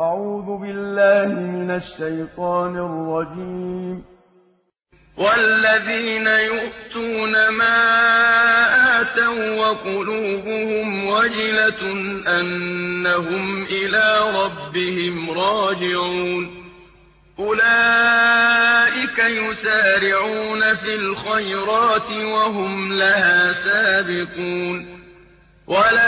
أعوذ بالله من الشيطان الرجيم. والذين يؤتون ما آتوا وقلوبهم وجلة أنهم إلى ربهم راجعون. أولئك يسارعون في الخيرات وهم لها سابقون. ولا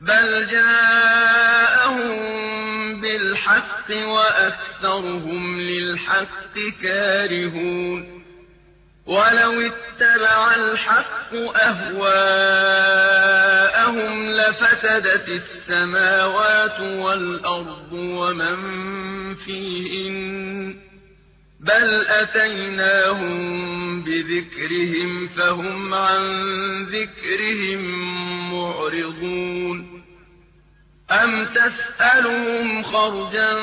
بل جاءهم بالحق وأكثرهم للحق كارهون ولو اتبع الحق أهواءهم لفسدت السماوات والأرض ومن فيهن بل أتيناهم بذكرهم فهم عن ذكرهم معرضون أَمْ تَسْأَلُهُمْ خَرْجًا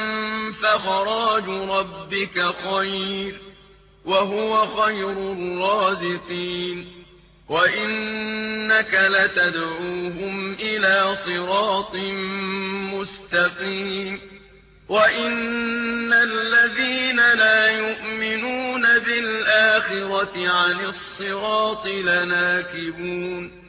فَخَرَاجُ رَبِّكَ خَيْرٌ ۖ وَهُوَ خَيْرُ الرَّازِقِينَ وَإِنَّكَ لَتَدْعُوهُمْ إِلَىٰ صِرَاطٍ مُّسْتَقِيمٍ وَإِنَّ الَّذِينَ لَا بِالْآخِرَةِ عَنِ الصِّرَاطِ لَنَاكِبُونَ